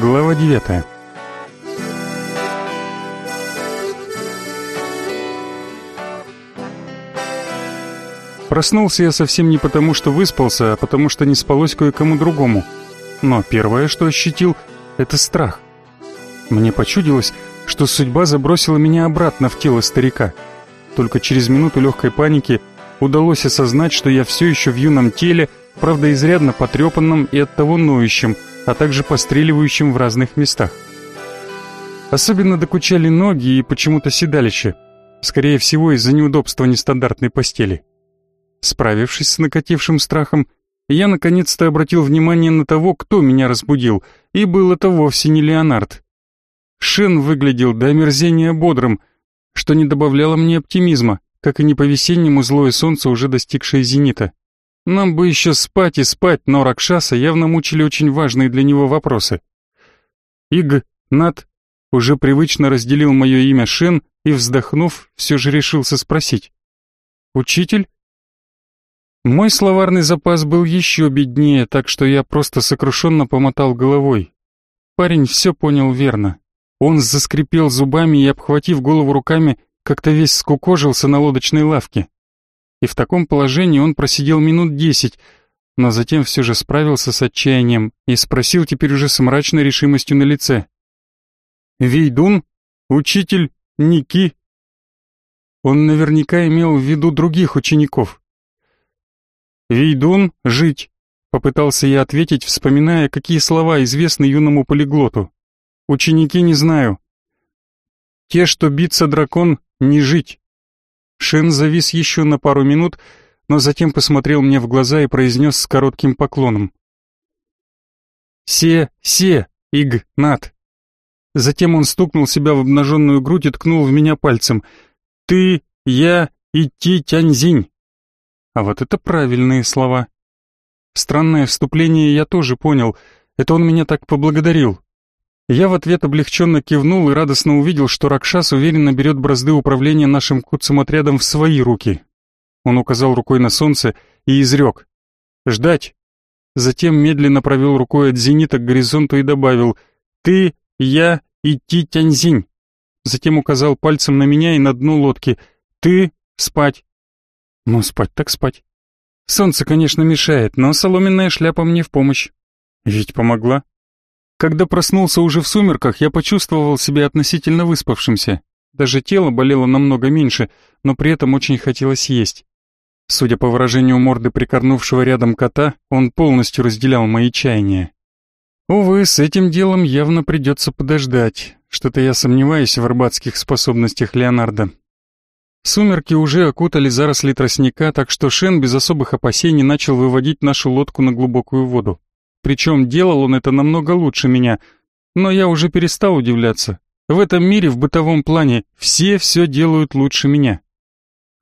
Глава девятая. Проснулся я совсем не потому, что выспался, а потому что не спалось кое-кому другому. Но первое, что ощутил, это страх. Мне почудилось, что судьба забросила меня обратно в тело старика. Только через минуту легкой паники удалось осознать, что я все еще в юном теле, правда изрядно потрепанном и оттого ноющем, а также постреливающим в разных местах. Особенно докучали ноги и почему-то седалище, скорее всего из-за неудобства нестандартной постели. Справившись с накатившим страхом, я наконец-то обратил внимание на того, кто меня разбудил, и был это вовсе не Леонард. Шен выглядел до омерзения бодрым, что не добавляло мне оптимизма, как и не по-весеннему злое солнце, уже достигшее зенита. Нам бы еще спать и спать, но Ракшаса явно мучили очень важные для него вопросы. Иг, Нат, уже привычно разделил мое имя Шен и, вздохнув, все же решился спросить. «Учитель?» Мой словарный запас был еще беднее, так что я просто сокрушенно помотал головой. Парень все понял верно. Он заскрипел зубами и, обхватив голову руками, как-то весь скукожился на лодочной лавке. И в таком положении он просидел минут десять, но затем все же справился с отчаянием и спросил теперь уже с мрачной решимостью на лице. «Вейдун? Учитель? Ники?» Он наверняка имел в виду других учеников. «Вейдун, жить!» — попытался я ответить, вспоминая, какие слова известны юному полиглоту. «Ученики не знаю». «Те, что биться дракон, не жить». Шен завис еще на пару минут, но затем посмотрел мне в глаза и произнес с коротким поклоном. «Се, се, иг, над». Затем он стукнул себя в обнаженную грудь и ткнул в меня пальцем. «Ты, я, идти, тяньзинь». А вот это правильные слова. Странное вступление я тоже понял. Это он меня так поблагодарил. Я в ответ облегченно кивнул и радостно увидел, что Ракшас уверенно берет бразды управления нашим куцем-отрядом в свои руки. Он указал рукой на солнце и изрек. «Ждать!» Затем медленно провел рукой от зенита к горизонту и добавил «Ты, я, идти Тяньзинь!» Затем указал пальцем на меня и на дно лодки «Ты, спать!» Ну, спать так спать. Солнце, конечно, мешает, но соломенная шляпа мне в помощь. Ведь помогла. Когда проснулся уже в сумерках, я почувствовал себя относительно выспавшимся. Даже тело болело намного меньше, но при этом очень хотелось есть. Судя по выражению морды прикорнувшего рядом кота, он полностью разделял мои чаяния. Увы, с этим делом явно придется подождать. Что-то я сомневаюсь в арбатских способностях Леонардо. Сумерки уже окутали заросли тростника, так что Шен без особых опасений начал выводить нашу лодку на глубокую воду. Причем делал он это намного лучше меня, но я уже перестал удивляться. В этом мире в бытовом плане все все делают лучше меня.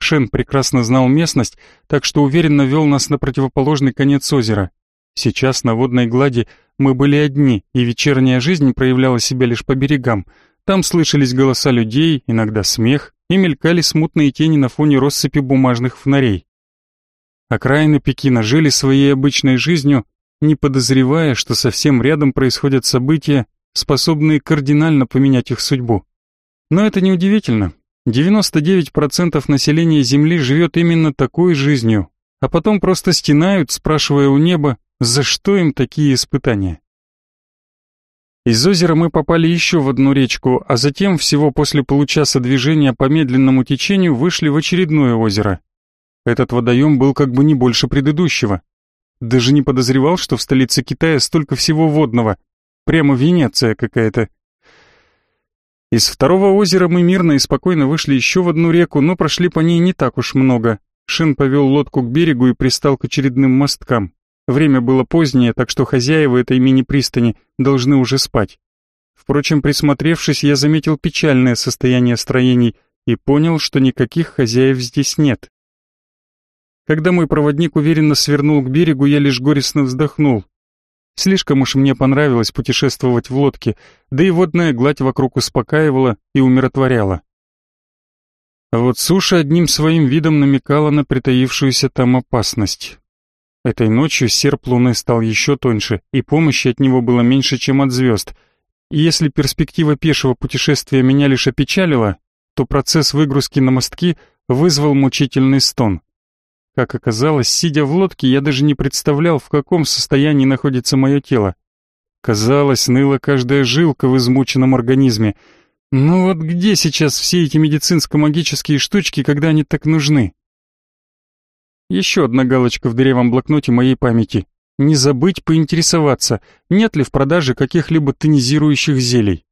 Шен прекрасно знал местность, так что уверенно вел нас на противоположный конец озера. Сейчас на водной глади мы были одни, и вечерняя жизнь проявляла себя лишь по берегам. Там слышались голоса людей, иногда смех, и мелькали смутные тени на фоне россыпи бумажных фонарей. Окраины Пекина жили своей обычной жизнью, не подозревая, что совсем рядом происходят события, способные кардинально поменять их судьбу. Но это неудивительно. 99% населения Земли живет именно такой жизнью, а потом просто стенают, спрашивая у неба, за что им такие испытания. Из озера мы попали еще в одну речку, а затем, всего после получаса движения по медленному течению, вышли в очередное озеро. Этот водоем был как бы не больше предыдущего. Даже не подозревал, что в столице Китая столько всего водного. Прямо Венеция какая-то. Из второго озера мы мирно и спокойно вышли еще в одну реку, но прошли по ней не так уж много. Шин повел лодку к берегу и пристал к очередным мосткам. Время было позднее, так что хозяева этой мини-пристани должны уже спать. Впрочем, присмотревшись, я заметил печальное состояние строений и понял, что никаких хозяев здесь нет. Когда мой проводник уверенно свернул к берегу, я лишь горестно вздохнул. Слишком уж мне понравилось путешествовать в лодке, да и водная гладь вокруг успокаивала и умиротворяла. А вот суша одним своим видом намекала на притаившуюся там опасность. Этой ночью серп луны стал еще тоньше, и помощи от него было меньше, чем от звезд, И если перспектива пешего путешествия меня лишь опечалила, то процесс выгрузки на мостки вызвал мучительный стон. Как оказалось, сидя в лодке, я даже не представлял, в каком состоянии находится мое тело. Казалось, ныла каждая жилка в измученном организме. Ну вот где сейчас все эти медицинско-магические штучки, когда они так нужны? Еще одна галочка в дырявом блокноте моей памяти. Не забыть поинтересоваться, нет ли в продаже каких-либо тонизирующих зелий.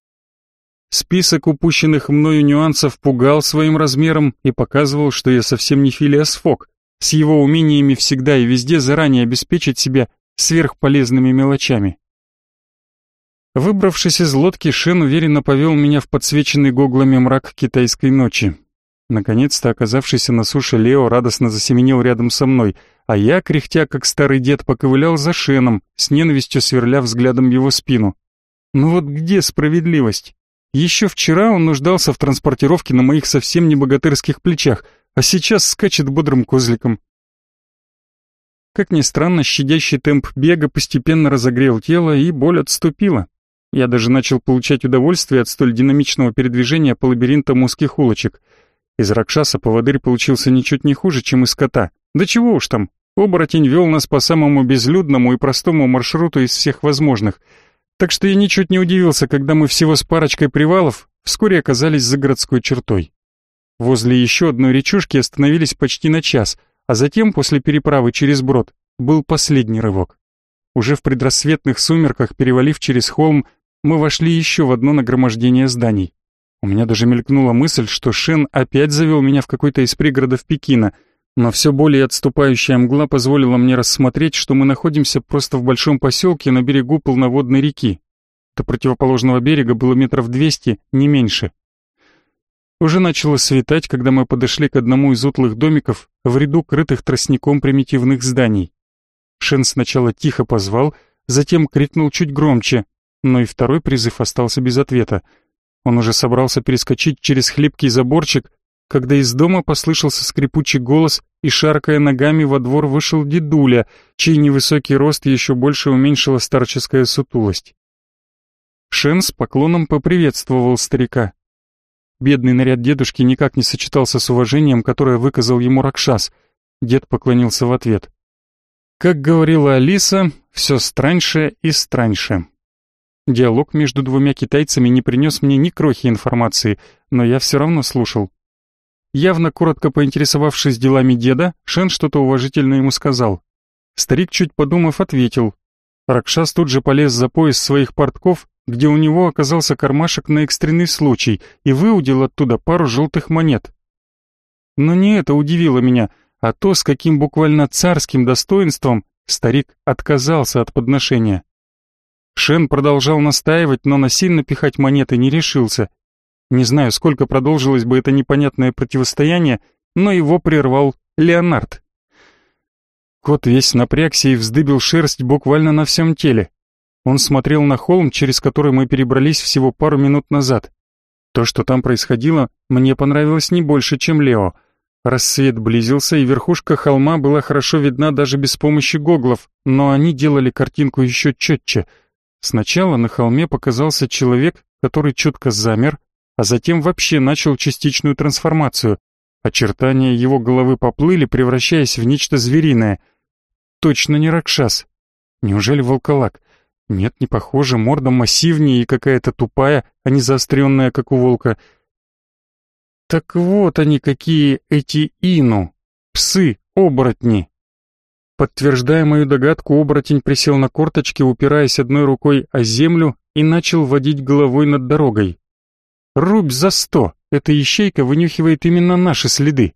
Список упущенных мною нюансов пугал своим размером и показывал, что я совсем не Филиас Фок, с его умениями всегда и везде заранее обеспечить себя сверхполезными мелочами. Выбравшись из лодки, Шен уверенно повел меня в подсвеченный гоглами мрак китайской ночи. Наконец-то, оказавшийся на суше, Лео радостно засеменил рядом со мной, а я, кряхтя как старый дед, поковылял за Шеном, с ненавистью сверля взглядом его спину. Ну вот где справедливость? Еще вчера он нуждался в транспортировке на моих совсем не богатырских плечах, а сейчас скачет бодрым козликом. Как ни странно, щадящий темп бега постепенно разогрел тело, и боль отступила. Я даже начал получать удовольствие от столь динамичного передвижения по лабиринтам узких улочек. Из Ракшаса поводырь получился ничуть не хуже, чем из кота. Да чего уж там, оборотень вел нас по самому безлюдному и простому маршруту из всех возможных — так что я ничуть не удивился, когда мы всего с парочкой привалов вскоре оказались за городской чертой. Возле еще одной речушки остановились почти на час, а затем, после переправы через брод, был последний рывок. Уже в предрассветных сумерках, перевалив через холм, мы вошли еще в одно нагромождение зданий. У меня даже мелькнула мысль, что Шен опять завел меня в какой-то из пригородов Пекина — но все более отступающая мгла позволила мне рассмотреть, что мы находимся просто в большом поселке на берегу полноводной реки. До противоположного берега было метров двести, не меньше. Уже начало светать, когда мы подошли к одному из утлых домиков в ряду крытых тростником примитивных зданий. Шен сначала тихо позвал, затем крикнул чуть громче, но и второй призыв остался без ответа. Он уже собрался перескочить через хлипкий заборчик, когда из дома послышался скрипучий голос, и, шаркая ногами, во двор вышел дедуля, чей невысокий рост еще больше уменьшила старческая сутулость. Шен с поклоном поприветствовал старика. Бедный наряд дедушки никак не сочетался с уважением, которое выказал ему Ракшас. Дед поклонился в ответ. Как говорила Алиса, все страньше и страньше. Диалог между двумя китайцами не принес мне ни крохи информации, но я все равно слушал. Явно коротко поинтересовавшись делами деда, Шен что-то уважительно ему сказал. Старик, чуть подумав, ответил. Ракшас тут же полез за пояс своих портков, где у него оказался кармашек на экстренный случай, и выудил оттуда пару желтых монет. Но не это удивило меня, а то, с каким буквально царским достоинством старик отказался от подношения. Шен продолжал настаивать, но насильно пихать монеты не решился, не знаю, сколько продолжилось бы это непонятное противостояние, но его прервал Леонард. Кот весь напрягся и вздыбил шерсть буквально на всем теле. Он смотрел на холм, через который мы перебрались всего пару минут назад. То, что там происходило, мне понравилось не больше, чем Лео. Рассвет близился, и верхушка холма была хорошо видна даже без помощи гоглов, но они делали картинку еще четче. Сначала на холме показался человек, который чутко замер, а затем вообще начал частичную трансформацию. Очертания его головы поплыли, превращаясь в нечто звериное. Точно не Ракшас. Неужели волколак? Нет, не похоже, морда массивнее и какая-то тупая, а не заостренная, как у волка. Так вот они какие эти ину, псы, оборотни. Подтверждая мою догадку, оборотень присел на корточки, упираясь одной рукой о землю и начал водить головой над дорогой. Рубь за сто. Эта ищейка вынюхивает именно наши следы.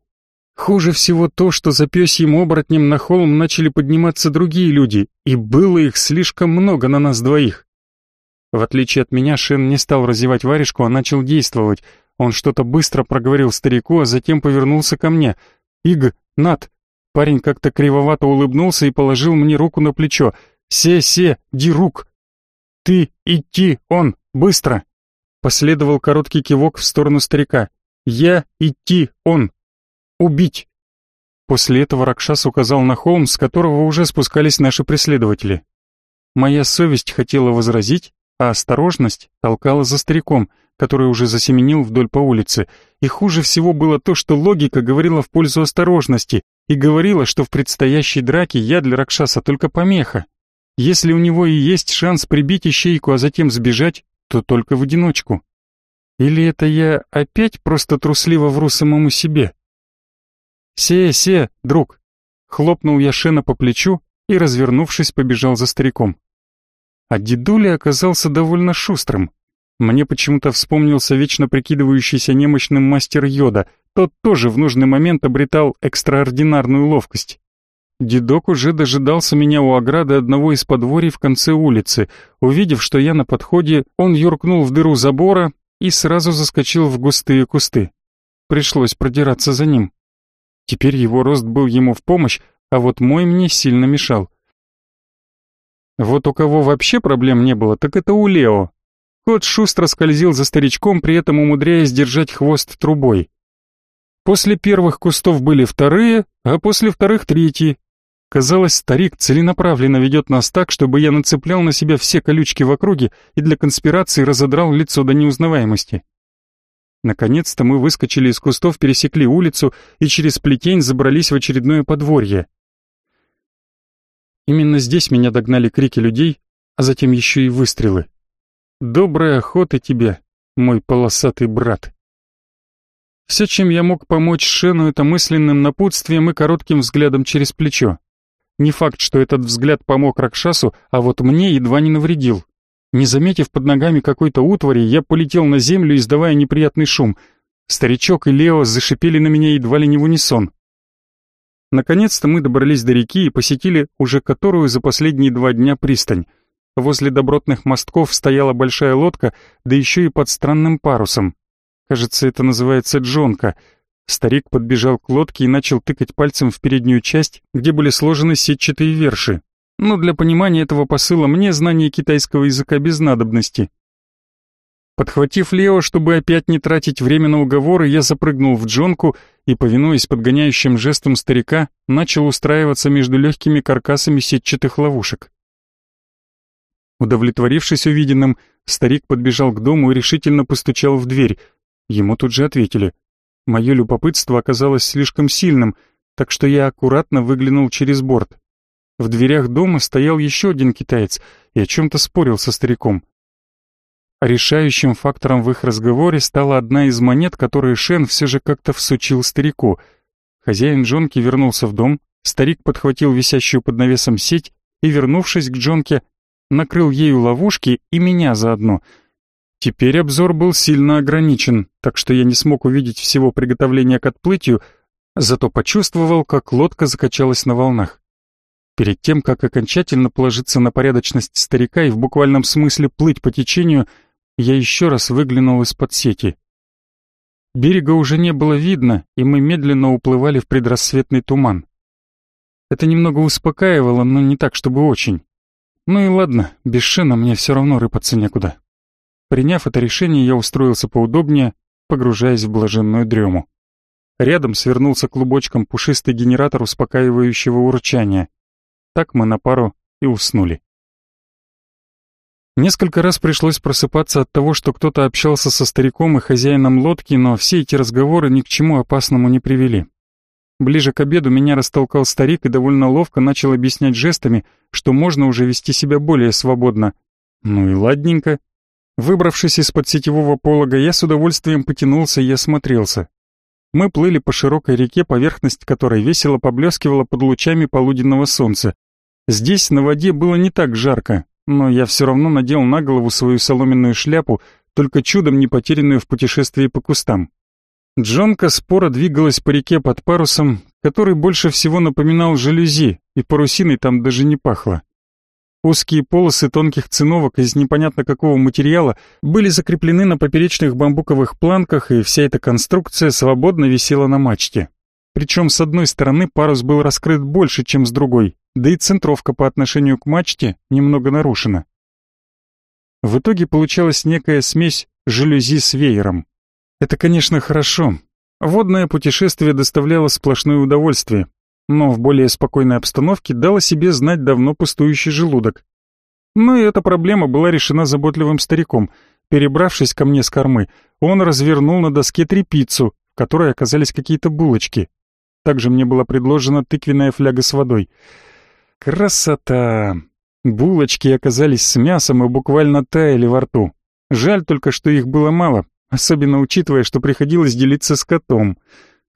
Хуже всего то, что за пёсьим оборотнем на холм начали подниматься другие люди, и было их слишком много на нас двоих. В отличие от меня, Шен не стал разевать варежку, а начал действовать. Он что-то быстро проговорил старику, а затем повернулся ко мне. «Иг, Над!» Парень как-то кривовато улыбнулся и положил мне руку на плечо. «Се-се, ди рук!» «Ты, идти, он, быстро!» Последовал короткий кивок в сторону старика. «Я идти, он! Убить!» После этого Ракшас указал на холм, с которого уже спускались наши преследователи. Моя совесть хотела возразить, а осторожность толкала за стариком, который уже засеменил вдоль по улице. И хуже всего было то, что логика говорила в пользу осторожности и говорила, что в предстоящей драке я для Ракшаса только помеха. Если у него и есть шанс прибить ищейку, а затем сбежать, то только в одиночку. Или это я опять просто трусливо вру самому себе? «Се-се, друг!» Хлопнул я Шена по плечу и, развернувшись, побежал за стариком. А дедуля оказался довольно шустрым. Мне почему-то вспомнился вечно прикидывающийся немощным мастер Йода, тот тоже в нужный момент обретал экстраординарную ловкость. Дедок уже дожидался меня у ограды одного из подворий в конце улицы. Увидев, что я на подходе, он юркнул в дыру забора и сразу заскочил в густые кусты. Пришлось продираться за ним. Теперь его рост был ему в помощь, а вот мой мне сильно мешал. Вот у кого вообще проблем не было, так это у Лео. Кот шустро скользил за старичком, при этом умудряясь держать хвост трубой. После первых кустов были вторые, а после вторых третьи. Казалось, старик целенаправленно ведет нас так, чтобы я нацеплял на себя все колючки в округе и для конспирации разодрал лицо до неузнаваемости. Наконец-то мы выскочили из кустов, пересекли улицу и через плетень забрались в очередное подворье. Именно здесь меня догнали крики людей, а затем еще и выстрелы. «Доброй охоты тебе, мой полосатый брат!» Все, чем я мог помочь Шену, это мысленным напутствием и коротким взглядом через плечо. Не факт, что этот взгляд помог Ракшасу, а вот мне едва не навредил. Не заметив под ногами какой-то утвари, я полетел на землю, издавая неприятный шум. Старичок и Лео зашипели на меня едва ли не в унисон. Наконец-то мы добрались до реки и посетили уже которую за последние два дня пристань. Возле добротных мостков стояла большая лодка, да еще и под странным парусом. Кажется, это называется джонка — Старик подбежал к лодке и начал тыкать пальцем в переднюю часть, где были сложены сетчатые верши. Но для понимания этого посыла мне знание китайского языка без надобности. Подхватив Лео, чтобы опять не тратить время на уговоры, я запрыгнул в джонку и, повинуясь подгоняющим жестом старика, начал устраиваться между легкими каркасами сетчатых ловушек. Удовлетворившись увиденным, старик подбежал к дому и решительно постучал в дверь. Ему тут же ответили — Мое любопытство оказалось слишком сильным, так что я аккуратно выглянул через борт. В дверях дома стоял еще один китаец и о чем-то спорил со стариком. Решающим фактором в их разговоре стала одна из монет, которые Шен все же как-то всучил старику. Хозяин Джонки вернулся в дом, старик подхватил висящую под навесом сеть и, вернувшись к Джонке, накрыл ею ловушки и меня заодно — Теперь обзор был сильно ограничен, так что я не смог увидеть всего приготовления к отплытию, зато почувствовал, как лодка закачалась на волнах. Перед тем, как окончательно положиться на порядочность старика и в буквальном смысле плыть по течению, я еще раз выглянул из-под сети. Берега уже не было видно, и мы медленно уплывали в предрассветный туман. Это немного успокаивало, но не так, чтобы очень. Ну и ладно, без шина мне все равно рыпаться некуда. Приняв это решение, я устроился поудобнее, погружаясь в блаженную дрему. Рядом свернулся клубочком пушистый генератор успокаивающего урчания. Так мы на пару и уснули. Несколько раз пришлось просыпаться от того, что кто-то общался со стариком и хозяином лодки, но все эти разговоры ни к чему опасному не привели. Ближе к обеду меня растолкал старик и довольно ловко начал объяснять жестами, что можно уже вести себя более свободно. Ну и ладненько. Выбравшись из-под сетевого полога, я с удовольствием потянулся и осмотрелся. Мы плыли по широкой реке, поверхность которой весело поблескивала под лучами полуденного солнца. Здесь на воде было не так жарко, но я все равно надел на голову свою соломенную шляпу, только чудом не потерянную в путешествии по кустам. Джонка споро двигалась по реке под парусом, который больше всего напоминал жалюзи, и парусиной там даже не пахло. Узкие полосы тонких циновок из непонятно какого материала были закреплены на поперечных бамбуковых планках, и вся эта конструкция свободно висела на мачте. Причем с одной стороны парус был раскрыт больше, чем с другой, да и центровка по отношению к мачте немного нарушена. В итоге получалась некая смесь жалюзи с веером. Это, конечно, хорошо. Водное путешествие доставляло сплошное удовольствие, но в более спокойной обстановке дал о себе знать давно пустующий желудок. Но и эта проблема была решена заботливым стариком. Перебравшись ко мне с кормы, он развернул на доске трепицу, в которой оказались какие-то булочки. Также мне была предложена тыквенная фляга с водой. Красота! Булочки оказались с мясом и буквально таяли во рту. Жаль только, что их было мало, особенно учитывая, что приходилось делиться с котом.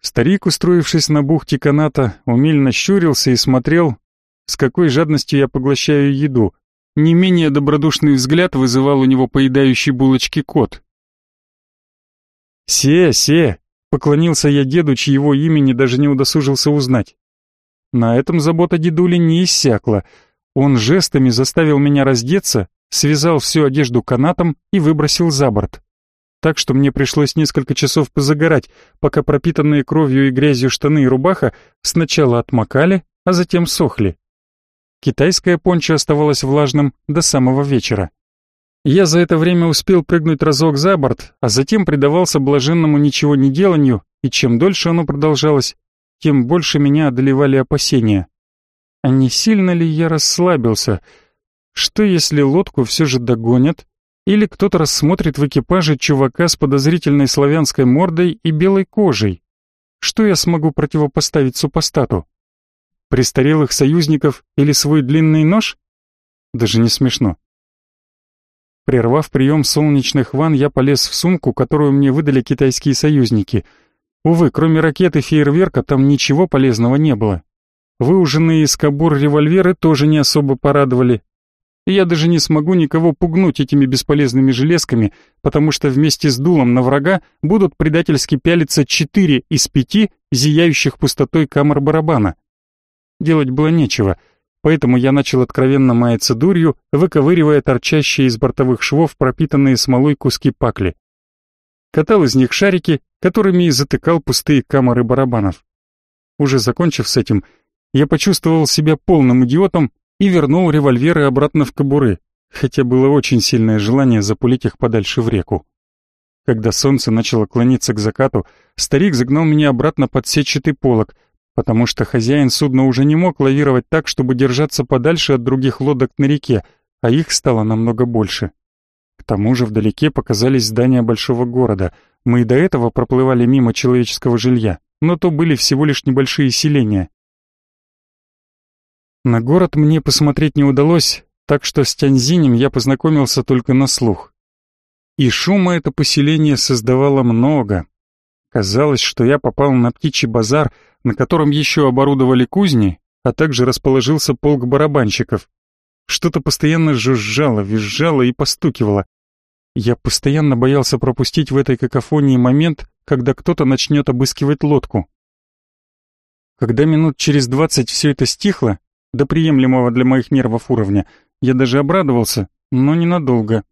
Старик, устроившись на бухте каната, умильно щурился и смотрел, с какой жадностью я поглощаю еду. Не менее добродушный взгляд вызывал у него поедающий булочки кот. «Се, се!» — поклонился я деду, чьего имени даже не удосужился узнать. На этом забота дедули не иссякла. Он жестами заставил меня раздеться, связал всю одежду канатом и выбросил за борт так что мне пришлось несколько часов позагорать, пока пропитанные кровью и грязью штаны и рубаха сначала отмокали, а затем сохли. Китайское пончо оставалось влажным до самого вечера. Я за это время успел прыгнуть разок за борт, а затем предавался блаженному ничего не деланию, и чем дольше оно продолжалось, тем больше меня одолевали опасения. А не сильно ли я расслабился? Что если лодку все же догонят, или кто-то рассмотрит в экипаже чувака с подозрительной славянской мордой и белой кожей. Что я смогу противопоставить супостату? Престарелых союзников или свой длинный нож? Даже не смешно. Прервав прием солнечных ванн, я полез в сумку, которую мне выдали китайские союзники. Увы, кроме ракеты фейерверка там ничего полезного не было. Выуженные из кобур револьверы тоже не особо порадовали, и я даже не смогу никого пугнуть этими бесполезными железками, потому что вместе с дулом на врага будут предательски пялиться четыре из пяти зияющих пустотой камер барабана. Делать было нечего, поэтому я начал откровенно маяться дурью, выковыривая торчащие из бортовых швов пропитанные смолой куски пакли. Катал из них шарики, которыми и затыкал пустые камеры барабанов. Уже закончив с этим, я почувствовал себя полным идиотом и вернул револьверы обратно в кобуры, хотя было очень сильное желание запулить их подальше в реку. Когда солнце начало клониться к закату, старик загнал меня обратно под сетчатый полог, потому что хозяин судна уже не мог лавировать так, чтобы держаться подальше от других лодок на реке, а их стало намного больше. Тому же вдалеке показались здания большого города. Мы и до этого проплывали мимо человеческого жилья, но то были всего лишь небольшие селения. На город мне посмотреть не удалось, так что с Тяньзинем я познакомился только на слух. И шума это поселение создавало много. Казалось, что я попал на птичий базар, на котором еще оборудовали кузни, а также расположился полк барабанщиков. Что-то постоянно жужжало, визжало и постукивало. Я постоянно боялся пропустить в этой какофонии момент, когда кто-то начнет обыскивать лодку. Когда минут через двадцать все это стихло, до приемлемого для моих нервов уровня. Я даже обрадовался, но ненадолго.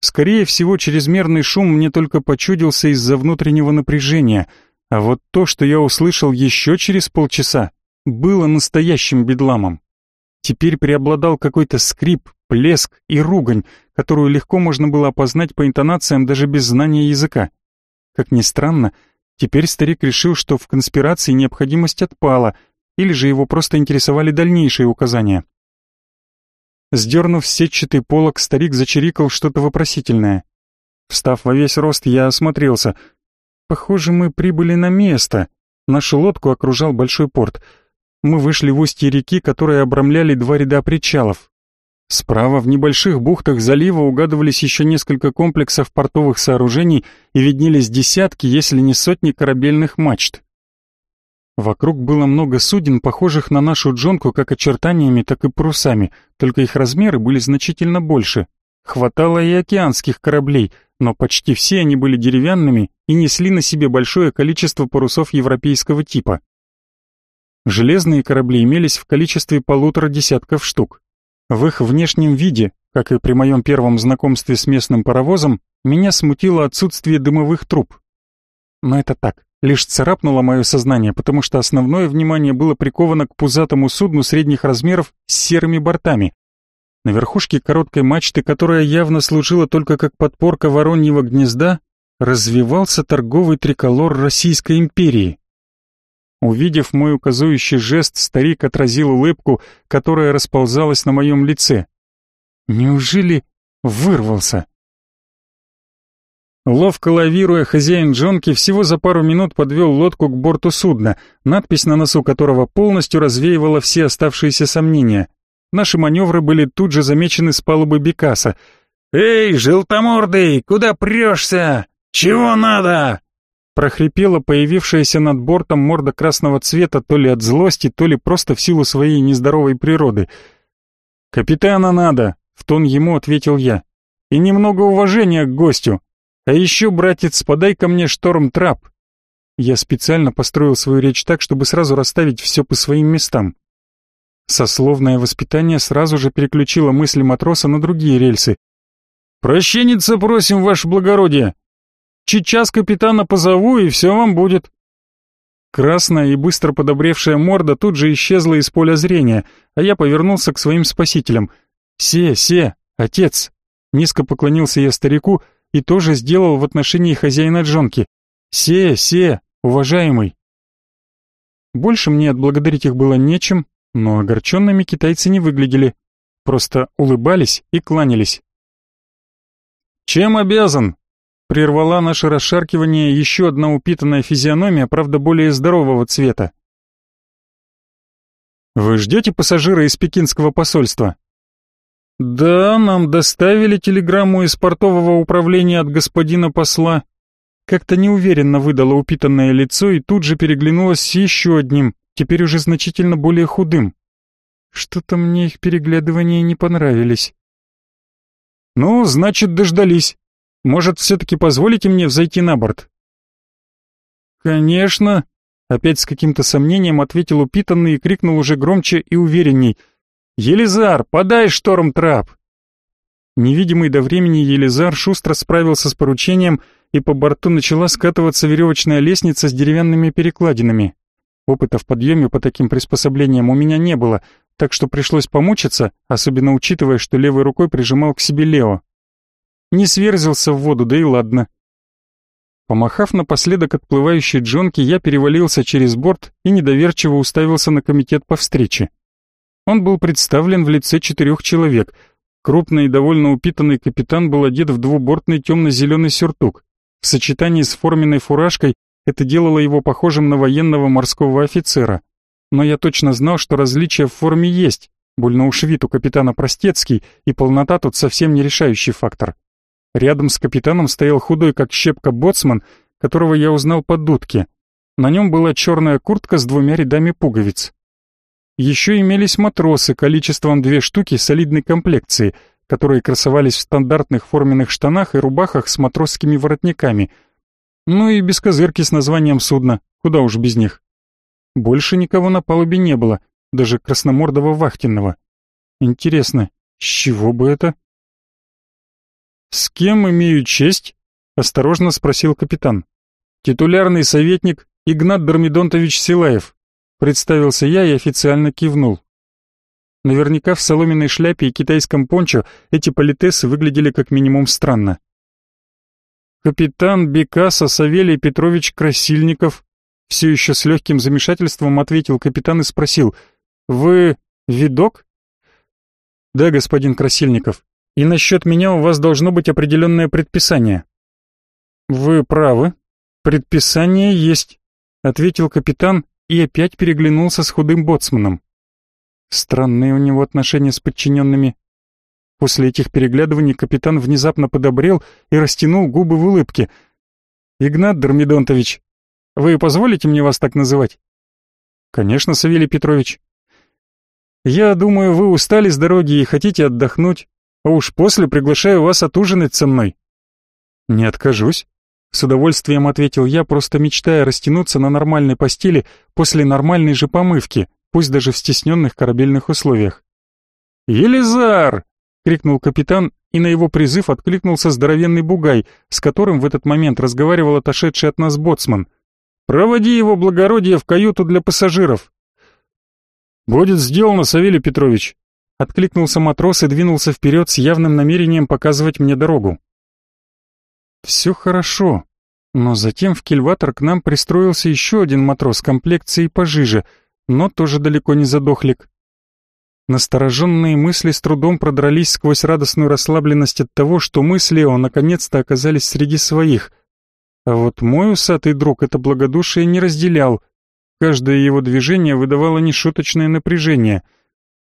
Скорее всего, чрезмерный шум мне только почудился из-за внутреннего напряжения, а вот то, что я услышал еще через полчаса, было настоящим бедламом. Теперь преобладал какой-то скрип, плеск и ругань, которую легко можно было опознать по интонациям даже без знания языка. Как ни странно, теперь старик решил, что в конспирации необходимость отпала, или же его просто интересовали дальнейшие указания. Сдернув сетчатый полог, старик зачирикал что-то вопросительное. Встав во весь рост, я осмотрелся. Похоже, мы прибыли на место. Нашу лодку окружал большой порт. Мы вышли в устье реки, которые обрамляли два ряда причалов. Справа в небольших бухтах залива угадывались еще несколько комплексов портовых сооружений и виднелись десятки, если не сотни корабельных мачт. Вокруг было много суден, похожих на нашу джонку как очертаниями, так и парусами, только их размеры были значительно больше. Хватало и океанских кораблей, но почти все они были деревянными и несли на себе большое количество парусов европейского типа. Железные корабли имелись в количестве полутора десятков штук. В их внешнем виде, как и при моем первом знакомстве с местным паровозом, меня смутило отсутствие дымовых труб. Но это так, лишь царапнуло мое сознание, потому что основное внимание было приковано к пузатому судну средних размеров с серыми бортами. На верхушке короткой мачты, которая явно служила только как подпорка вороньего гнезда, развивался торговый триколор Российской империи. Увидев мой указующий жест, старик отразил улыбку, которая расползалась на моем лице. Неужели вырвался? Ловко лавируя, хозяин Джонки всего за пару минут подвел лодку к борту судна, надпись на носу которого полностью развеивала все оставшиеся сомнения. Наши маневры были тут же замечены с палубы Бекаса. «Эй, желтомордый, куда прешься? Чего надо?» Прохрипела появившаяся над бортом морда красного цвета то ли от злости, то ли просто в силу своей нездоровой природы. «Капитана надо», — в тон ему ответил я. «И немного уважения к гостю. А еще, братец, подай ко мне шторм-трап». Я специально построил свою речь так, чтобы сразу расставить все по своим местам. Сословное воспитание сразу же переключило мысли матроса на другие рельсы. «Прощенница просим, ваше благородие! Сейчас капитана позову, и все вам будет!» Красная и быстро подобревшая морда тут же исчезла из поля зрения, а я повернулся к своим спасителям. «Се, се, отец!» Низко поклонился я старику и тоже сделал в отношении хозяина джонки. «Се, се, уважаемый!» Больше мне отблагодарить их было нечем, но огорченными китайцы не выглядели, просто улыбались и кланялись. «Чем обязан?» — прервала наше расшаркивание еще одна упитанная физиономия, правда более здорового цвета. «Вы ждете пассажира из пекинского посольства?» «Да, нам доставили телеграмму из портового управления от господина посла». Как-то неуверенно выдало упитанное лицо и тут же переглянулось с еще одним, теперь уже значительно более худым. Что-то мне их переглядывания не понравились. «Ну, значит, дождались. Может, все-таки позволите мне взойти на борт?» «Конечно», — опять с каким-то сомнением ответил упитанный и крикнул уже громче и уверенней — «Елизар, подай шторм-трап!» Невидимый до времени Елизар шустро справился с поручением, и по борту начала скатываться веревочная лестница с деревянными перекладинами. Опыта в подъеме по таким приспособлениям у меня не было, так что пришлось помучиться, особенно учитывая, что левой рукой прижимал к себе Лео. Не сверзился в воду, да и ладно. Помахав напоследок отплывающей джонки, я перевалился через борт и недоверчиво уставился на комитет по встрече. Он был представлен в лице четырех человек. Крупный и довольно упитанный капитан был одет в двубортный темно-зеленый сюртук. В сочетании с форменной фуражкой это делало его похожим на военного морского офицера. Но я точно знал, что различия в форме есть. Больно уж вид у капитана простецкий, и полнота тут совсем не решающий фактор. Рядом с капитаном стоял худой как щепка боцман, которого я узнал по дудке. На нем была черная куртка с двумя рядами пуговиц. Еще имелись матросы количеством две штуки солидной комплекции, которые красовались в стандартных форменных штанах и рубахах с матросскими воротниками. Ну и без козырки с названием судна, куда уж без них. Больше никого на палубе не было, даже красномордого вахтенного. Интересно, с чего бы это? «С кем имею честь?» — осторожно спросил капитан. «Титулярный советник Игнат Дормидонтович Силаев, Представился я и официально кивнул. Наверняка в соломенной шляпе и китайском пончо эти политесы выглядели как минимум странно. Капитан Бекаса Савелий Петрович Красильников все еще с легким замешательством ответил капитан и спросил, «Вы видок?» «Да, господин Красильников, и насчет меня у вас должно быть определенное предписание». «Вы правы, предписание есть», — ответил капитан и опять переглянулся с худым боцманом. Странные у него отношения с подчиненными. После этих переглядываний капитан внезапно подобрел и растянул губы в улыбке. «Игнат Дормидонтович, вы позволите мне вас так называть?» «Конечно, Савелий Петрович». «Я думаю, вы устали с дороги и хотите отдохнуть, а уж после приглашаю вас отужинать со мной». «Не откажусь». С удовольствием ответил я, просто мечтая растянуться на нормальной постели после нормальной же помывки, пусть даже в стесненных корабельных условиях. «Елизар!» — крикнул капитан, и на его призыв откликнулся здоровенный бугай, с которым в этот момент разговаривал отошедший от нас боцман. «Проводи его благородие в каюту для пассажиров!» «Будет сделано, Савелий Петрович!» Откликнулся матрос и двинулся вперед с явным намерением показывать мне дорогу. Все хорошо, но затем в кильватор к нам пристроился еще один матрос комплекции пожиже, но тоже далеко не задохлик. Настороженные мысли с трудом продрались сквозь радостную расслабленность от того, что мысли о наконец-то оказались среди своих. А вот мой усатый друг это благодушие не разделял. Каждое его движение выдавало нешуточное напряжение.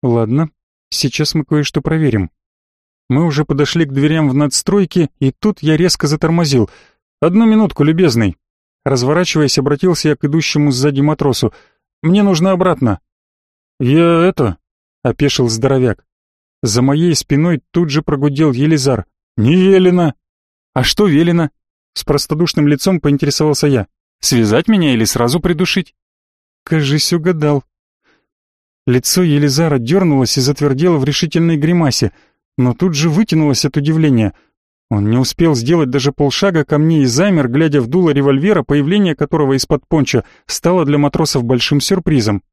Ладно, сейчас мы кое-что проверим. Мы уже подошли к дверям в надстройке, и тут я резко затормозил. «Одну минутку, любезный». Разворачиваясь, обратился я к идущему сзади матросу. «Мне нужно обратно». «Я это...» — опешил здоровяк. За моей спиной тут же прогудел Елизар. «Не велено!» «А что велено?» С простодушным лицом поинтересовался я. «Связать меня или сразу придушить?» Кажись, угадал. Лицо Елизара дернулось и затвердело в решительной гримасе, но тут же вытянулось от удивления. Он не успел сделать даже полшага ко мне и замер, глядя в дуло револьвера, появление которого из-под понча стало для матросов большим сюрпризом.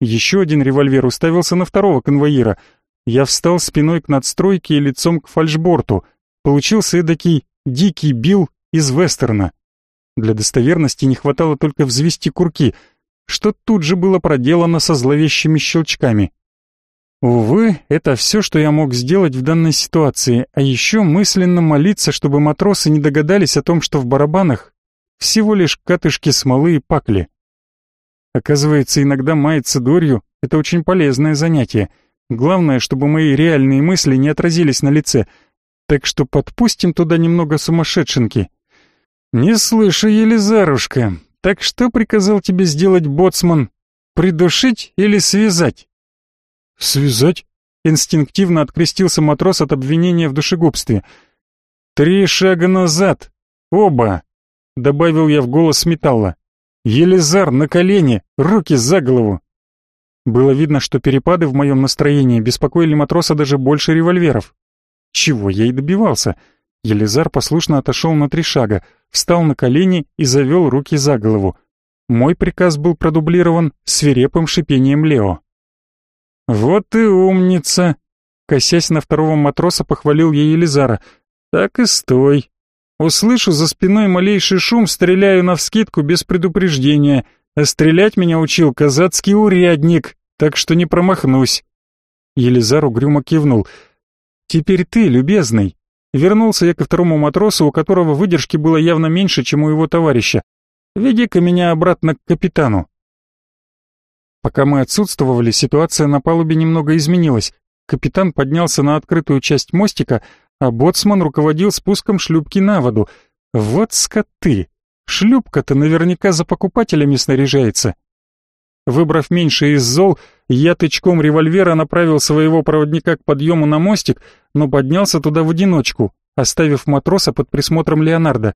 Еще один револьвер уставился на второго конвоира. Я встал спиной к надстройке и лицом к фальшборту. Получился эдакий дикий бил из вестерна. Для достоверности не хватало только взвести курки, что тут же было проделано со зловещими щелчками. Увы, это все, что я мог сделать в данной ситуации, а еще мысленно молиться, чтобы матросы не догадались о том, что в барабанах всего лишь катышки смолы и пакли. Оказывается, иногда маяться дурью — это очень полезное занятие. Главное, чтобы мои реальные мысли не отразились на лице, так что подпустим туда немного сумасшедшенки. «Не слышу, Елизарушка, так что приказал тебе сделать боцман? Придушить или связать?» «Связать?» — инстинктивно открестился матрос от обвинения в душегубстве. «Три шага назад! Оба!» — добавил я в голос металла. «Елизар, на колени! Руки за голову!» Было видно, что перепады в моем настроении беспокоили матроса даже больше револьверов. Чего я и добивался. Елизар послушно отошел на три шага, встал на колени и завел руки за голову. Мой приказ был продублирован свирепым шипением Лео. «Вот и умница!» Косясь на второго матроса, похвалил я Елизара. «Так и стой. Услышу за спиной малейший шум, стреляю навскидку без предупреждения. А стрелять меня учил казацкий урядник, так что не промахнусь». Елизар угрюмо кивнул. «Теперь ты, любезный». Вернулся я ко второму матросу, у которого выдержки было явно меньше, чем у его товарища. «Веди-ка меня обратно к капитану». Пока мы отсутствовали, ситуация на палубе немного изменилась. Капитан поднялся на открытую часть мостика, а боцман руководил спуском шлюпки на воду. Вот скоты! Шлюпка-то наверняка за покупателями снаряжается. Выбрав меньше из зол, я тычком револьвера направил своего проводника к подъему на мостик, но поднялся туда в одиночку, оставив матроса под присмотром Леонардо.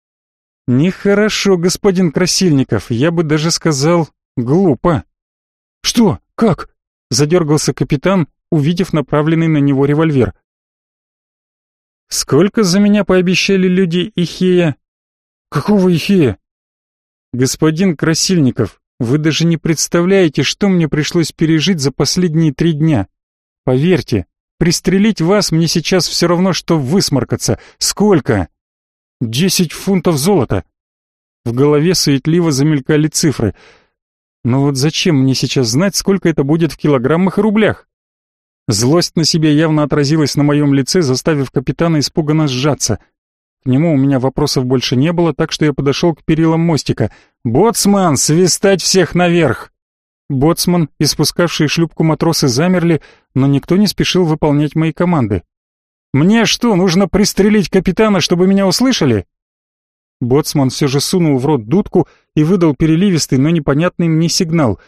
Нехорошо, господин Красильников, я бы даже сказал, глупо. «Что? Как?» — задергался капитан, увидев направленный на него револьвер. «Сколько за меня пообещали люди Ихея?» «Какого Ихея?» «Господин Красильников, вы даже не представляете, что мне пришлось пережить за последние три дня. Поверьте, пристрелить вас мне сейчас все равно, что высморкаться. Сколько?» «Десять фунтов золота!» В голове суетливо замелькали цифры — но вот зачем мне сейчас знать, сколько это будет в килограммах и рублях? Злость на себе явно отразилась на моем лице, заставив капитана испуганно сжаться. К нему у меня вопросов больше не было, так что я подошел к перилам мостика. «Боцман, свистать всех наверх!» Боцман и спускавшие шлюпку матросы замерли, но никто не спешил выполнять мои команды. «Мне что, нужно пристрелить капитана, чтобы меня услышали?» Боцман все же сунул в рот дудку и выдал переливистый, но непонятный мне сигнал.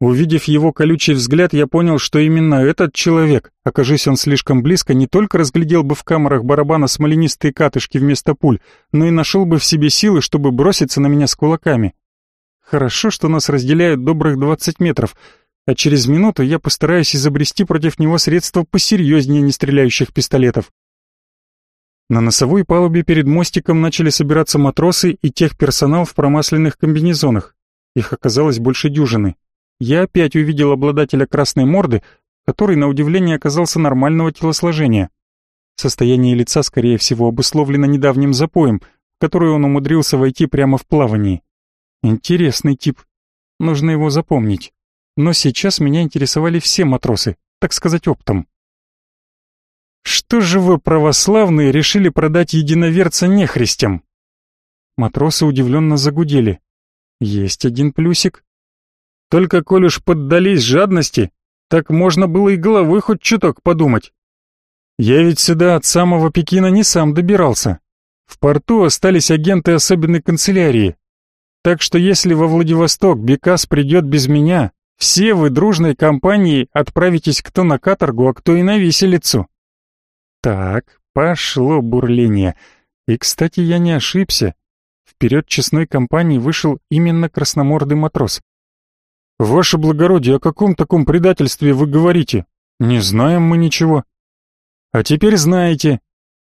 Увидев его колючий взгляд, я понял, что именно этот человек, окажись он слишком близко, не только разглядел бы в камерах барабана смоленистые катышки вместо пуль, но и нашел бы в себе силы, чтобы броситься на меня с кулаками. Хорошо, что нас разделяют добрых двадцать метров, а через минуту я постараюсь изобрести против него средства посерьезнее нестреляющих пистолетов. На носовой палубе перед мостиком начали собираться матросы и техперсонал в промасленных комбинезонах. Их оказалось больше дюжины. Я опять увидел обладателя красной морды, который, на удивление, оказался нормального телосложения. Состояние лица, скорее всего, обусловлено недавним запоем, в который он умудрился войти прямо в плавании. Интересный тип. Нужно его запомнить. Но сейчас меня интересовали все матросы, так сказать, оптом. Что же вы, православные, решили продать единоверца нехристям? Матросы удивленно загудели. Есть один плюсик. Только коль уж поддались жадности, так можно было и головой хоть чуток подумать. Я ведь сюда от самого Пекина не сам добирался. В порту остались агенты особенной канцелярии. Так что если во Владивосток Бекас придет без меня, все вы дружной компанией отправитесь кто на каторгу, а кто и на виселицу. Так, пошло бурление. И, кстати, я не ошибся. Вперед честной компании вышел именно красномордый матрос. «Ваше благородие, о каком таком предательстве вы говорите? Не знаем мы ничего». «А теперь знаете.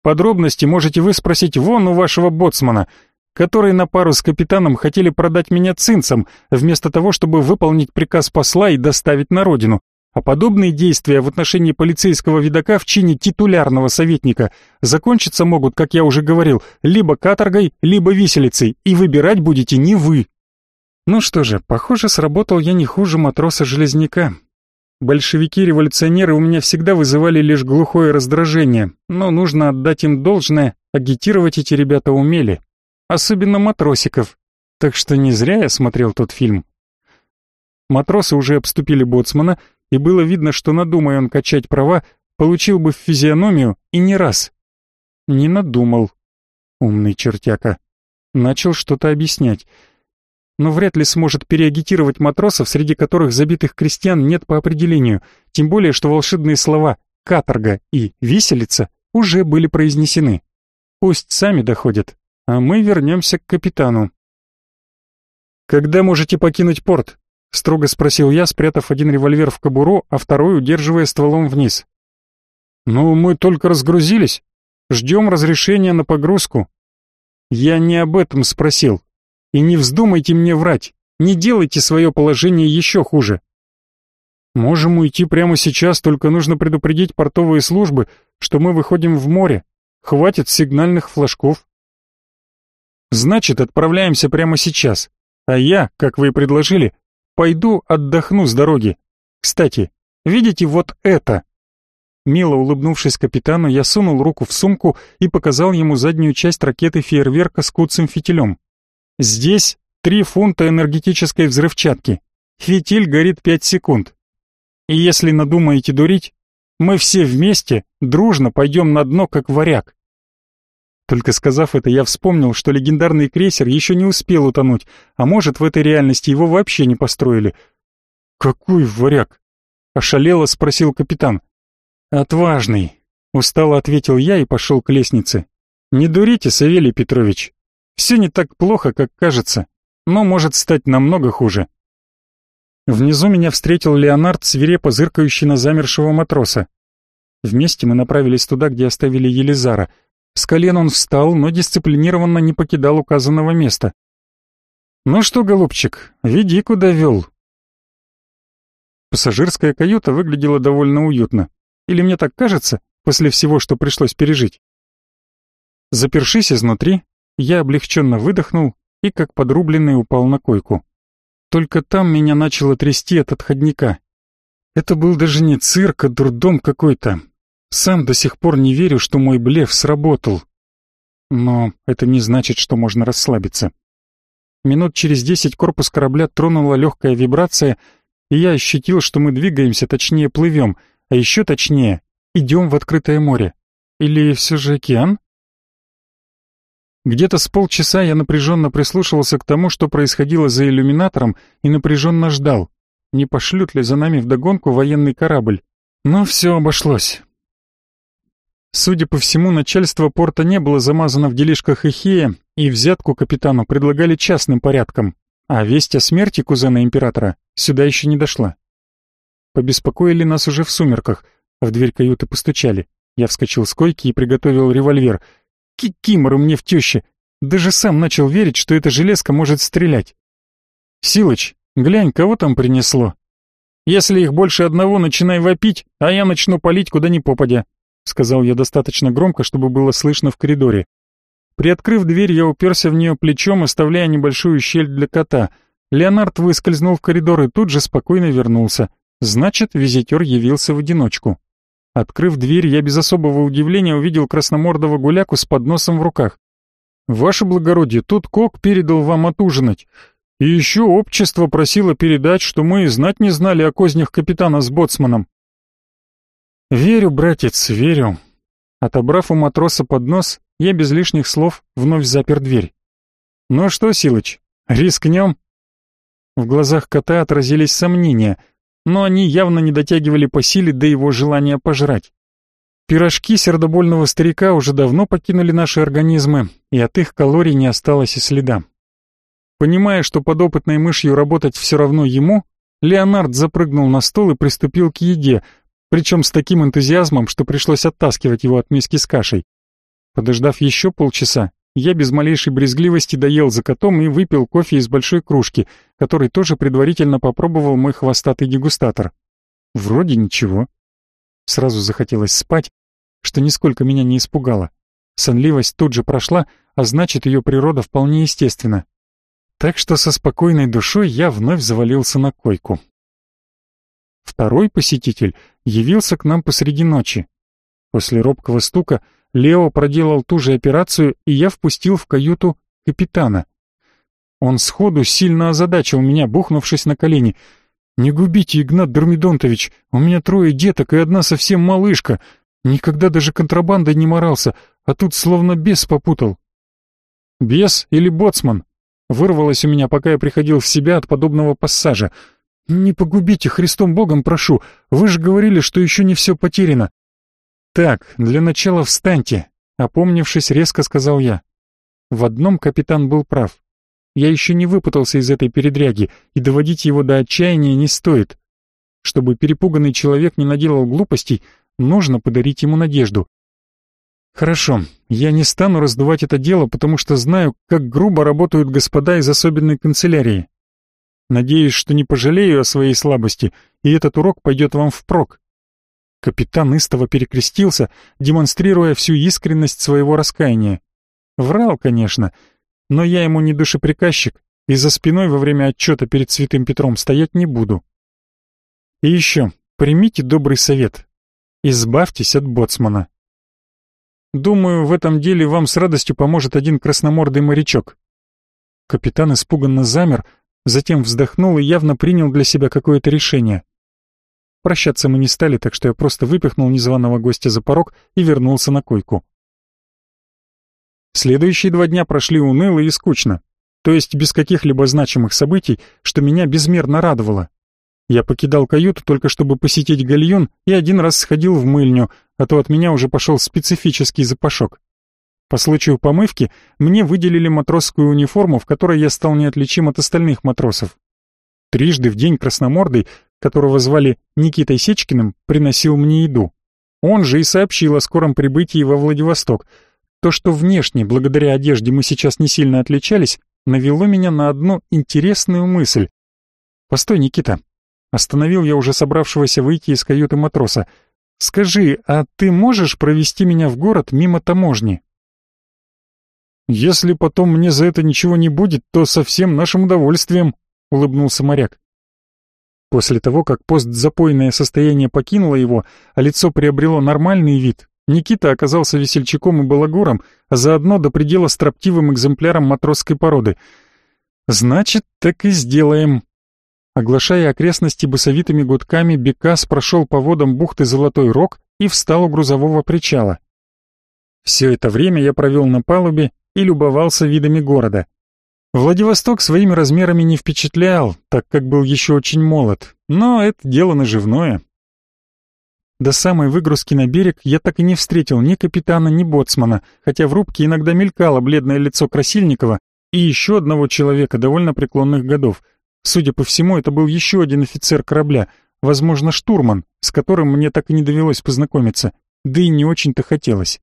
Подробности можете вы спросить вон у вашего боцмана, который на пару с капитаном хотели продать меня цинцам, вместо того, чтобы выполнить приказ посла и доставить на родину. А подобные действия в отношении полицейского видака в чине титулярного советника закончиться могут, как я уже говорил, либо каторгой, либо виселицей, и выбирать будете не вы. Ну что же, похоже, сработал я не хуже матроса-железняка. Большевики-революционеры у меня всегда вызывали лишь глухое раздражение, но нужно отдать им должное, агитировать эти ребята умели. Особенно матросиков. Так что не зря я смотрел тот фильм. Матросы уже обступили боцмана, и было видно, что надумая он качать права, получил бы в физиономию и не раз. Не надумал. Умный чертяка. Начал что-то объяснять. Но вряд ли сможет переагитировать матросов, среди которых забитых крестьян нет по определению, тем более, что волшебные слова «каторга» и «виселица» уже были произнесены. Пусть сами доходят, а мы вернемся к капитану. «Когда можете покинуть порт?» — строго спросил я, спрятав один револьвер в кобуру, а второй удерживая стволом вниз. «Ну, мы только разгрузились. Ждем разрешения на погрузку». «Я не об этом спросил. И не вздумайте мне врать. Не делайте свое положение еще хуже». «Можем уйти прямо сейчас, только нужно предупредить портовые службы, что мы выходим в море. Хватит сигнальных флажков». «Значит, отправляемся прямо сейчас. А я, как вы и предложили, Пойду отдохну с дороги. Кстати, видите вот это?» Мило улыбнувшись капитану, я сунул руку в сумку и показал ему заднюю часть ракеты фейерверка с куцым фитилем. «Здесь три фунта энергетической взрывчатки. Фитиль горит пять секунд. И если надумаете дурить, мы все вместе дружно пойдем на дно, как варяг. Только сказав это, я вспомнил, что легендарный крейсер еще не успел утонуть, а может, в этой реальности его вообще не построили. «Какой варяг?» — ошалело спросил капитан. «Отважный», — устало ответил я и пошел к лестнице. «Не дурите, Савелий Петрович. Все не так плохо, как кажется, но может стать намного хуже». Внизу меня встретил Леонард, свирепо зыркающий на замершего матроса. Вместе мы направились туда, где оставили Елизара — с колен он встал, но дисциплинированно не покидал указанного места. «Ну что, голубчик, веди, куда вел». Пассажирская каюта выглядела довольно уютно. Или мне так кажется, после всего, что пришлось пережить. Запершись изнутри, я облегченно выдохнул и, как подрубленный, упал на койку. Только там меня начало трясти от отходника. Это был даже не цирк, а дурдом какой-то. Сам до сих пор не верю, что мой блеф сработал. Но это не значит, что можно расслабиться. Минут через десять корпус корабля тронула легкая вибрация, и я ощутил, что мы двигаемся, точнее плывем, а еще точнее, идем в открытое море. Или все же океан? Где-то с полчаса я напряженно прислушивался к тому, что происходило за иллюминатором, и напряженно ждал, не пошлют ли за нами вдогонку военный корабль. Но все обошлось. Судя по всему, начальство порта не было замазано в делишках Ихея, и взятку капитану предлагали частным порядком, а весть о смерти кузена императора сюда еще не дошла. Побеспокоили нас уже в сумерках, в дверь каюты постучали. Я вскочил с койки и приготовил револьвер. Кикимору мне в тёще. Даже сам начал верить, что эта железка может стрелять. «Силыч, глянь, кого там принесло?» «Если их больше одного, начинай вопить, а я начну палить куда ни попадя», сказал я достаточно громко, чтобы было слышно в коридоре. Приоткрыв дверь, я уперся в нее плечом, оставляя небольшую щель для кота. Леонард выскользнул в коридор и тут же спокойно вернулся. Значит, визитер явился в одиночку. Открыв дверь, я без особого удивления увидел красномордого гуляку с подносом в руках. «Ваше благородие, тут Кок передал вам отужинать. И еще общество просило передать, что мы и знать не знали о кознях капитана с боцманом». «Верю, братец, верю». Отобрав у матроса поднос, я без лишних слов вновь запер дверь. «Ну что, Силыч, рискнем?» В глазах кота отразились сомнения — но они явно не дотягивали по силе до его желания пожрать. Пирожки сердобольного старика уже давно покинули наши организмы, и от их калорий не осталось и следа. Понимая, что подопытной мышью работать все равно ему, Леонард запрыгнул на стол и приступил к еде, причем с таким энтузиазмом, что пришлось оттаскивать его от миски с кашей. Подождав еще полчаса, я без малейшей брезгливости доел за котом и выпил кофе из большой кружки, который тоже предварительно попробовал мой хвостатый дегустатор. Вроде ничего. Сразу захотелось спать, что нисколько меня не испугало. Сонливость тут же прошла, а значит, ее природа вполне естественна. Так что со спокойной душой я вновь завалился на койку. Второй посетитель явился к нам посреди ночи. После робкого стука Лео проделал ту же операцию, и я впустил в каюту капитана. Он сходу сильно озадачил меня, бухнувшись на колени. «Не губите, Игнат Дормидонтович, у меня трое деток и одна совсем малышка. Никогда даже контрабандой не морался, а тут словно бес попутал». «Бес или боцман?» Вырвалось у меня, пока я приходил в себя от подобного пассажа. «Не погубите, Христом Богом прошу, вы же говорили, что еще не все потеряно». «Так, для начала встаньте», — опомнившись, резко сказал я. В одном капитан был прав. Я еще не выпутался из этой передряги, и доводить его до отчаяния не стоит. Чтобы перепуганный человек не наделал глупостей, нужно подарить ему надежду. Хорошо, я не стану раздувать это дело, потому что знаю, как грубо работают господа из особенной канцелярии. Надеюсь, что не пожалею о своей слабости, и этот урок пойдет вам впрок. Капитан истово перекрестился, демонстрируя всю искренность своего раскаяния. Врал, конечно, но я ему не душеприказчик, и за спиной во время отчета перед святым Петром стоять не буду. И еще, примите добрый совет. Избавьтесь от боцмана. Думаю, в этом деле вам с радостью поможет один красномордый морячок. Капитан испуганно замер, затем вздохнул и явно принял для себя какое-то решение. Прощаться мы не стали, так что я просто выпихнул незваного гостя за порог и вернулся на койку. Следующие два дня прошли уныло и скучно, то есть без каких-либо значимых событий, что меня безмерно радовало. Я покидал каюту только чтобы посетить гальюн и один раз сходил в мыльню, а то от меня уже пошел специфический запашок. По случаю помывки мне выделили матросскую униформу, в которой я стал неотличим от остальных матросов. Трижды в день красномордый которого звали Никитой Сечкиным, приносил мне еду. Он же и сообщил о скором прибытии во Владивосток. То, что внешне, благодаря одежде, мы сейчас не сильно отличались, навело меня на одну интересную мысль. «Постой, Никита!» Остановил я уже собравшегося выйти из каюты матроса. «Скажи, а ты можешь провести меня в город мимо таможни?» «Если потом мне за это ничего не будет, то со всем нашим удовольствием», — улыбнулся моряк. После того, как постзапойное состояние покинуло его, а лицо приобрело нормальный вид, Никита оказался весельчаком и балагуром, а заодно до предела строптивым экземпляром матросской породы. «Значит, так и сделаем». Оглашая окрестности басовитыми гудками, Бекас прошел по водам бухты Золотой Рог и встал у грузового причала. Все это время я провел на палубе и любовался видами города — Владивосток своими размерами не впечатлял, так как был еще очень молод, но это дело наживное. До самой выгрузки на берег я так и не встретил ни капитана, ни боцмана, хотя в рубке иногда мелькало бледное лицо Красильникова и еще одного человека довольно преклонных годов. Судя по всему, это был еще один офицер корабля, возможно, штурман, с которым мне так и не довелось познакомиться, да и не очень-то хотелось.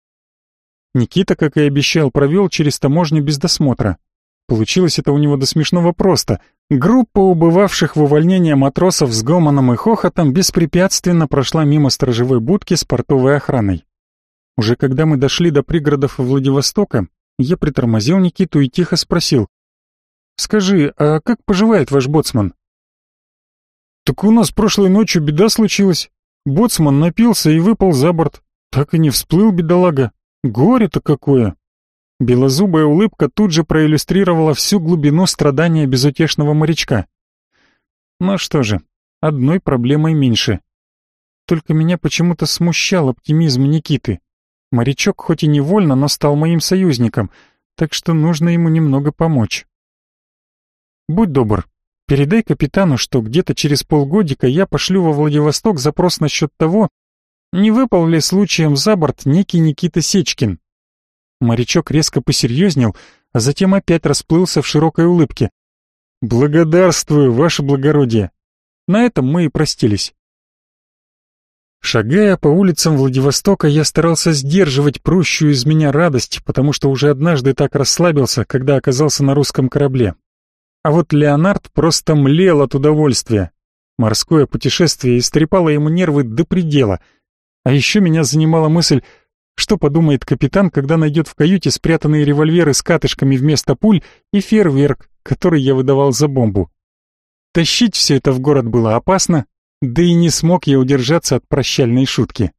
Никита, как и обещал, провел через таможню без досмотра, Получилось это у него до смешного просто. Группа убывавших в увольнение матросов с гомоном и хохотом беспрепятственно прошла мимо сторожевой будки с портовой охраной. Уже когда мы дошли до пригородов Владивостока, я притормозил Никиту и тихо спросил. «Скажи, а как поживает ваш боцман?» Так у нас прошлой ночью беда случилась. Боцман напился и выпал за борт. Так и не всплыл бедолага. Горе-то какое!» Белозубая улыбка тут же проиллюстрировала всю глубину страдания безутешного морячка. Ну что же, одной проблемой меньше. Только меня почему-то смущал оптимизм Никиты. Морячок хоть и невольно, но стал моим союзником, так что нужно ему немного помочь. Будь добр, передай капитану, что где-то через полгодика я пошлю во Владивосток запрос насчет того, не выпал ли случаем за борт некий Никита Сечкин. Морячок резко посерьезнел, а затем опять расплылся в широкой улыбке. «Благодарствую, ваше благородие!» На этом мы и простились. Шагая по улицам Владивостока, я старался сдерживать прущую из меня радость, потому что уже однажды так расслабился, когда оказался на русском корабле. А вот Леонард просто млел от удовольствия. Морское путешествие истрепало ему нервы до предела. А еще меня занимала мысль, что подумает капитан, когда найдет в каюте спрятанные револьверы с катышками вместо пуль и фейерверк, который я выдавал за бомбу. Тащить все это в город было опасно, да и не смог я удержаться от прощальной шутки.